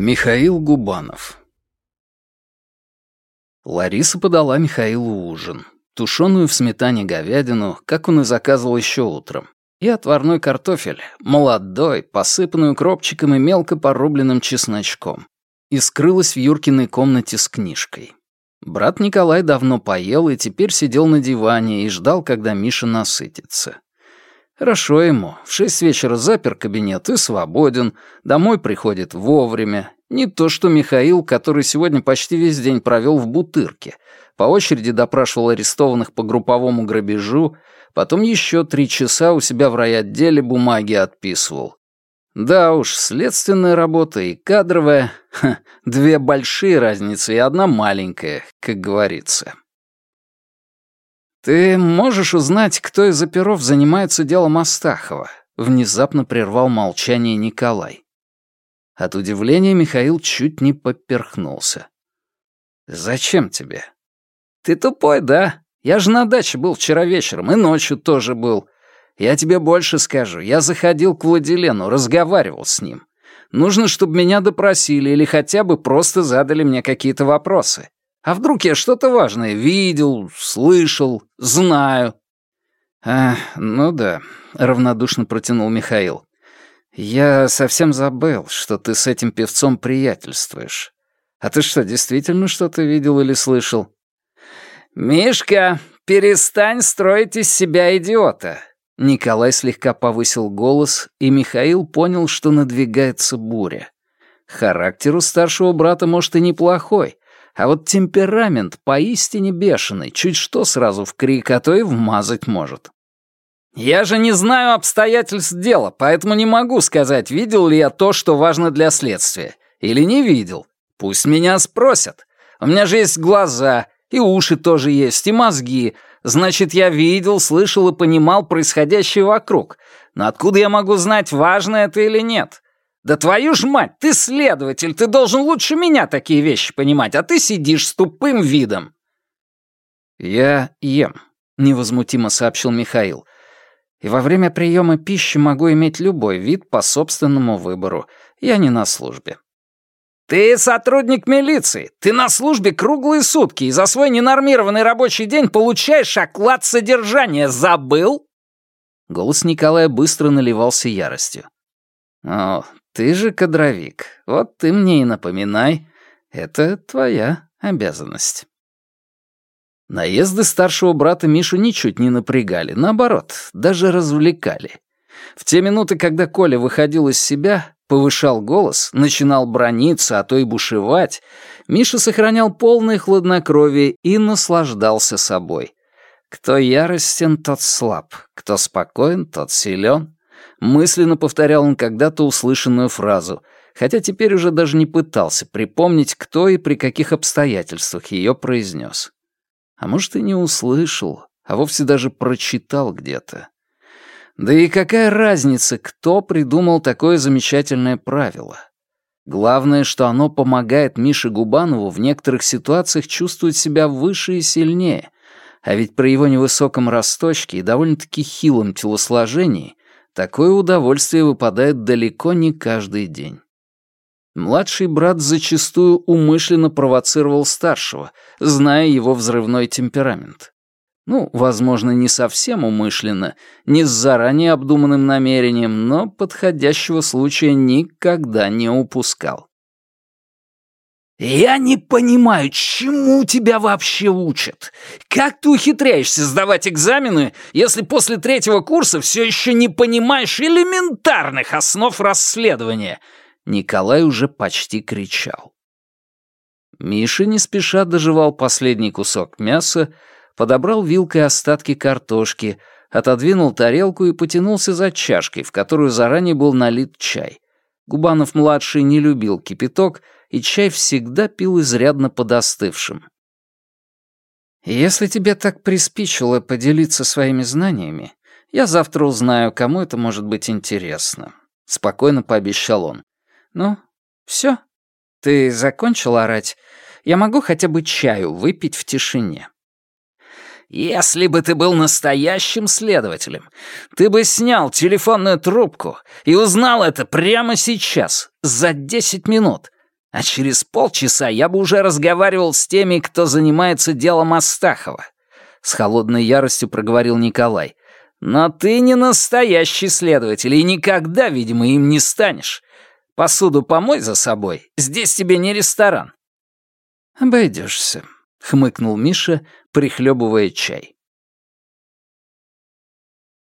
Михаил Губанов Лариса подала Михаилу ужин. Тушеную в сметане говядину, как он и заказывал еще утром. И отварной картофель, молодой, посыпанный укропчиком и мелко порубленным чесночком. И скрылась в Юркиной комнате с книжкой. Брат Николай давно поел и теперь сидел на диване и ждал, когда Миша насытится. Хорошо ему. В шесть вечера запер кабинет и свободен. Домой приходит вовремя. Не то что Михаил, который сегодня почти весь день провел в Бутырке. По очереди допрашивал арестованных по групповому грабежу, потом еще три часа у себя в райотделе бумаги отписывал. Да уж, следственная работа и кадровая две большие разницы и одна маленькая, как говорится. «Ты можешь узнать, кто из оперов занимается делом Астахова?» — внезапно прервал молчание Николай. От удивления Михаил чуть не поперхнулся. «Зачем тебе?» «Ты тупой, да? Я же на даче был вчера вечером и ночью тоже был. Я тебе больше скажу. Я заходил к Владилену, разговаривал с ним. Нужно, чтобы меня допросили или хотя бы просто задали мне какие-то вопросы. А вдруг я что-то важное видел, слышал, знаю?» «А, ну да», — равнодушно протянул Михаил. «Я совсем забыл, что ты с этим певцом приятельствуешь. А ты что, действительно что-то видел или слышал?» «Мишка, перестань строить из себя идиота!» Николай слегка повысил голос, и Михаил понял, что надвигается буря. Характер у старшего брата, может, и неплохой, а вот темперамент поистине бешеный, чуть что сразу в крик, а то и вмазать может. «Я же не знаю обстоятельств дела, поэтому не могу сказать, видел ли я то, что важно для следствия, или не видел. Пусть меня спросят. У меня же есть глаза, и уши тоже есть, и мозги. Значит, я видел, слышал и понимал происходящее вокруг. Но откуда я могу знать, важно это или нет? «Да твою ж мать, ты следователь, ты должен лучше меня такие вещи понимать, а ты сидишь с тупым видом». «Я ем», — невозмутимо сообщил Михаил. «И во время приема пищи могу иметь любой вид по собственному выбору. Я не на службе». «Ты сотрудник милиции. Ты на службе круглые сутки и за свой ненормированный рабочий день получаешь оклад содержания. Забыл?» Голос Николая быстро наливался яростью. «О, ты же кадровик. Вот ты мне и напоминай. Это твоя обязанность. Наезды старшего брата Мишу ничуть не напрягали, наоборот, даже развлекали. В те минуты, когда Коля выходил из себя, повышал голос, начинал брониться, а то и бушевать, Миша сохранял полное хладнокровие и наслаждался собой. Кто яростен, тот слаб, кто спокоен, тот силен. Мысленно повторял он когда-то услышанную фразу, хотя теперь уже даже не пытался припомнить, кто и при каких обстоятельствах ее произнес. А может, и не услышал, а вовсе даже прочитал где-то. Да и какая разница, кто придумал такое замечательное правило? Главное, что оно помогает Мише Губанову в некоторых ситуациях чувствовать себя выше и сильнее, а ведь при его невысоком росточке и довольно-таки хилом телосложении Такое удовольствие выпадает далеко не каждый день. Младший брат зачастую умышленно провоцировал старшего, зная его взрывной темперамент. Ну, возможно, не совсем умышленно, не с заранее обдуманным намерением, но подходящего случая никогда не упускал. «Я не понимаю, чему тебя вообще учат? Как ты ухитряешься сдавать экзамены, если после третьего курса все еще не понимаешь элементарных основ расследования?» Николай уже почти кричал. Миша не спеша доживал последний кусок мяса, подобрал вилкой остатки картошки, отодвинул тарелку и потянулся за чашкой, в которую заранее был налит чай. Губанов-младший не любил кипяток — и чай всегда пил изрядно подостывшим. «Если тебе так приспичило поделиться своими знаниями, я завтра узнаю, кому это может быть интересно», — спокойно пообещал он. «Ну, все? Ты закончил орать? Я могу хотя бы чаю выпить в тишине». Если бы ты был настоящим следователем, ты бы снял телефонную трубку и узнал это прямо сейчас, за десять минут, А через полчаса я бы уже разговаривал с теми, кто занимается делом Астахова. С холодной яростью проговорил Николай. Но ты не настоящий следователь и никогда, видимо, им не станешь. Посуду помой за собой, здесь тебе не ресторан. Обойдешься, хмыкнул Миша, прихлебывая чай.